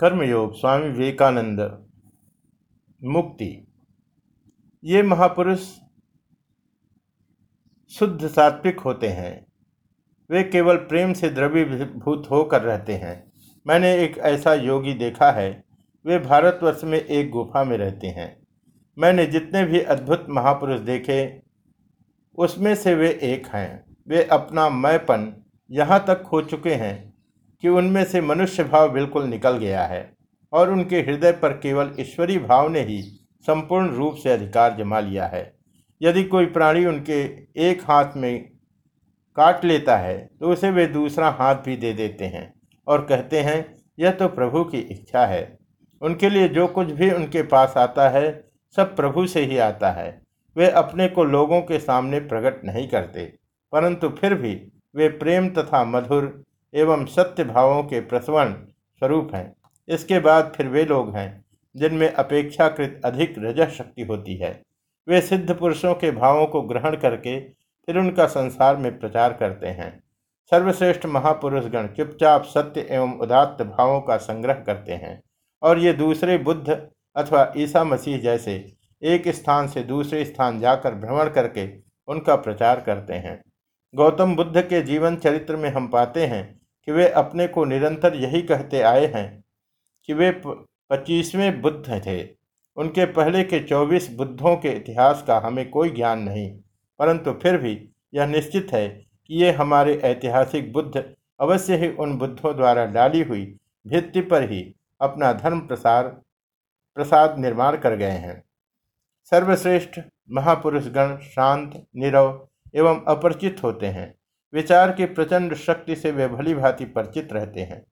कर्मयोग स्वामी विवेकानंद। मुक्ति। ये महापुरुष शुद्ध सात्विक होते हैं। वे केवल प्रेम से द्रवीभूत होकर रहते हैं। मैंने एक ऐसा योगी देखा है। वे भारतवर्ष में एक गुफा में रहते हैं। मैंने जितने भी अद्भुत महापुरुष देखे, उसमें से वे एक हैं। वे अपना मैपन यहाँ तक खो चुके हैं। कि उनमें से मनुष्य भाव बिल्कुल निकल गया है और उनके हृदय पर केवल ईश्वरी भाव ने ही संपूर्ण रूप से अधिकार जमा लिया है। यदि कोई प्राणी उनके एक हाथ में काट लेता है तो उसे वे दूसरा हाथ भी दे देते हैं और कहते हैं, यह तो प्रभु की इच्छा है। उनके लिए जो कुछ भी उनके पास आता है, सब प्रभु से ही आता है। वे अपने को लोगों के सामने प्रकट नहीं करते, परंतु फिर भी वे प्रेम तथा मधुर एवं सत्य भावों के प्रसवण स्वरूप हैं। इसके बाद फिर वे लोग हैं, जिनमें अपेक्षाकृत अधिक रजह शक्ति होती है। वे सिद्ध पुरुषों के भावों को ग्रहण करके फिर उनका संसार में प्रचार करते हैं। सर्वश्रेष्ठ महापुरुषगण चुपचाप सत्य एवं उदात्त भावों का संग्रह करते हैं और ये दूसरे बुद्ध अथवा ईसा मसीह जैसे एक स्थान से दूसरे स्थान जाकर भ्रमण करके उनका प्रचार करते हैं। गौतम बुद्ध के जीवन चरित्र में हम पाते हैं कि वे अपने को निरंतर यही कहते आए हैं कि वे पच्चीसवें बुद्ध थे। उनके पहले के चौबीस बुद्धों के इतिहास का हमें कोई ज्ञान नहीं, परंतु फिर भी यह निश्चित है कि ये हमारे ऐतिहासिक बुद्ध अवश्य ही उन बुद्धों द्वारा डाली हुई भित्ति पर ही अपना धर्म प्रसार, प्रसाद निर्माण कर गए हैं। सर्वश्रेष्ठ, महापुरुषगण शांत, निरव एवं अपरिचित होते हैं। विचार की प्रचंड शक्ति से वे भली भांति परिचित रहते हैं।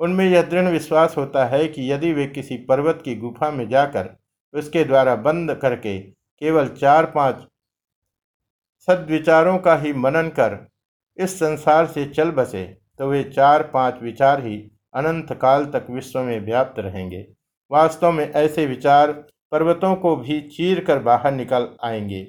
उनमें यह दृढ़ विश्वास होता है कि यदि वे किसी पर्वत की गुफा में जाकर उसके द्वारा बंद करके केवल चार पाँच सद्विचारों का ही मनन कर इस संसार से चल बसे तो वे चार पाँच विचार ही अनंत काल तक विश्व में व्याप्त रहेंगे। वास्तव में ऐसे विचार पर्वतों को भी चीर कर बाहर निकल आएँगे,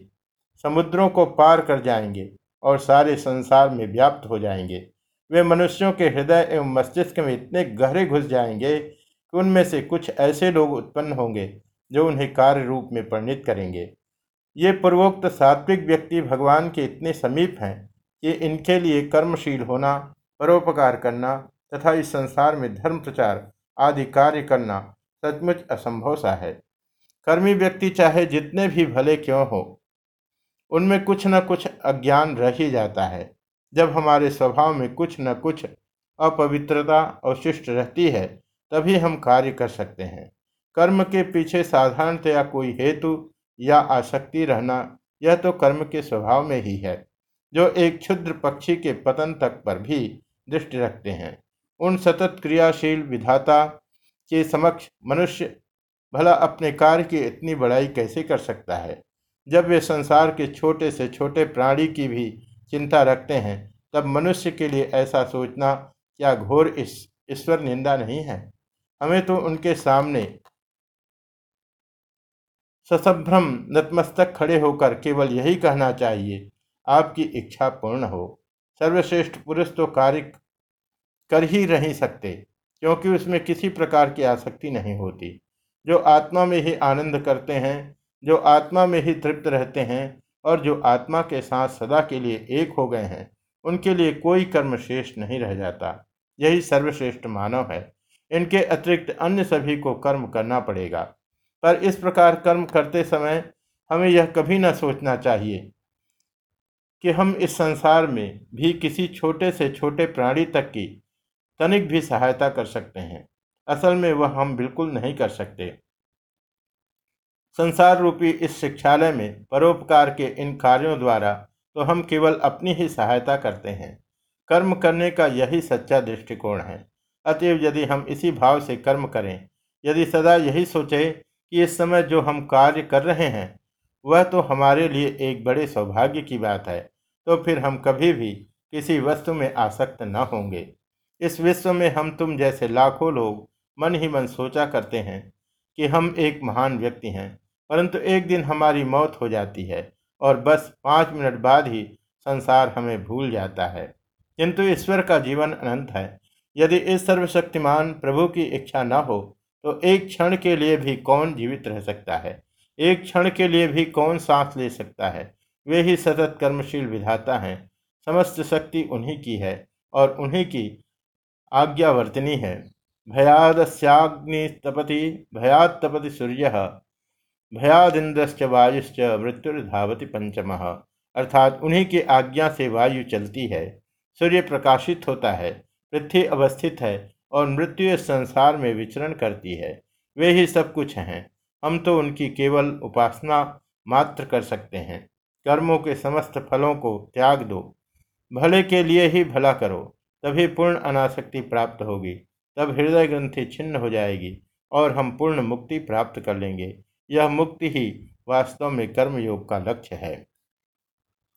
समुद्रों को पार कर जाएँगे और सारे संसार में व्याप्त हो जाएँगे। वे मनुष्यों के हृदय एवं मस्तिष्क में इतने गहरे घुस जाएँगे कि उनमें से कुछ ऐसे लोग उत्पन्न होंगे जो उन्हें कार्य रूप में परिणित करेंगे। ये पूर्वोक्त सात्विक व्यक्ति भगवान के इतने समीप हैं कि इनके लिए कर्मशील होना, परोपकार करना तथा इस संसार में धर्म प्रचार आदि कार्य करना सचमुच असंभव सा है। कर्मी व्यक्ति चाहे जितने भी भले क्यों हो उनमें कुछ न कुछ अज्ञान रह ही जाता है। जब हमारे स्वभाव में कुछ न कुछ अपवित्रता अवशिष्ट रहती है, तभी हम कार्य कर सकते हैं। कर्म के पीछे साधारणतया कोई हेतु या आसक्ति रहना, यह तो कर्म के स्वभाव में ही है, जो एक क्षुद्र पक्षी के पतन तक पर भी दृष्टि रखते हैं। उन सतत क्रियाशील विधाता के समक्ष मनुष्य भला अपने कार्य की इतनी बड़ाई कैसे कर सकता है? जब वे संसार के छोटे से छोटे प्राणी की भी चिंता रखते हैं, तब मनुष्य के लिए ऐसा सोचना, क्या घोर इस, ईश्वर निंदा नहीं है? हमें तो उनके सामने ससभ्रम नतमस्तक खड़े होकर केवल यही कहना चाहिए, आपकी इच्छा पूर्ण हो। सर्वश्रेष्ठ पुरुष तो कार्य कर ही नहीं सकते, क्योंकि उसमें किसी प्रकार की आसक्ति नहीं होती। जो आत्मा में ही आनंद करते हैं जो आत्मा में ही तृप्त रहते हैं और जो आत्मा के साथ सदा के लिए एक हो गए हैं, उनके लिए कोई कर्म श्रेष्ठ नहीं रह जाता। यही सर्वश्रेष्ठ मानव है। इनके अतिरिक्त अन्य सभी को कर्म करना पड़ेगा। पर इस प्रकार कर्म करते समय हमें यह कभी न सोचना चाहिए कि हम इस संसार में भी किसी छोटे से छोटे प्राणी तक की तनिक भी सहायता कर सकते हैं। असल में वह हम बिल्कुल नहीं कर सकते। संसार रूपी इस शिक्षालय में परोपकार के इन कार्यों द्वारा तो हम केवल अपनी ही सहायता करते हैं। कर्म करने का यही सच्चा दृष्टिकोण है। अतएव यदि हम इसी भाव से कर्म करें, यदि सदा यही सोचें कि इस समय जो हम कार्य कर रहे हैं, वह तो हमारे लिए एक बड़े सौभाग्य की बात है तो फिर हम कभी भी किसी वस्तु में आसक्त न होंगे। इस विश्व में हम तुम जैसे लाखों लोग मन ही मन सोचा करते हैं कि हम एक महान व्यक्ति हैं। परंतु एक दिन हमारी मौत हो जाती है और बस पाँच मिनट बाद ही संसार हमें भूल जाता है। किंतु ईश्वर का जीवन अनंत है। यदि इस सर्वशक्तिमान प्रभु की इच्छा न हो तो एक क्षण के लिए भी कौन जीवित रह सकता है? एक क्षण के लिए भी कौन सांस ले सकता है? वे ही सतत कर्मशील विधाता हैं। समस्त शक्ति उन्हीं की है और उन्हीं की आज्ञावर्तनी है। भयादस्याग्निस्तपति, भयात्तपति सूर्य भयादिंद्रश्च वायुश्च मृत्युर्धावति पंचम। अर्थात उन्हीं की आज्ञा से वायु चलती है, सूर्य प्रकाशित होता है, पृथ्वी अवस्थित है और मृत्यु संसार में विचरण करती है। वे ही सब कुछ हैं। हम तो उनकी केवल उपासना मात्र कर सकते हैं। कर्मों के समस्त फलों को त्याग दो। भले के लिए ही भला करो, तभी पूर्ण अनासक्ति प्राप्त होगी, तब हृदय ग्रंथि छिन्न हो जाएगी और हम पूर्ण मुक्ति प्राप्त कर लेंगे। यह मुक्ति ही वास्तव में कर्मयोग का लक्ष्य है।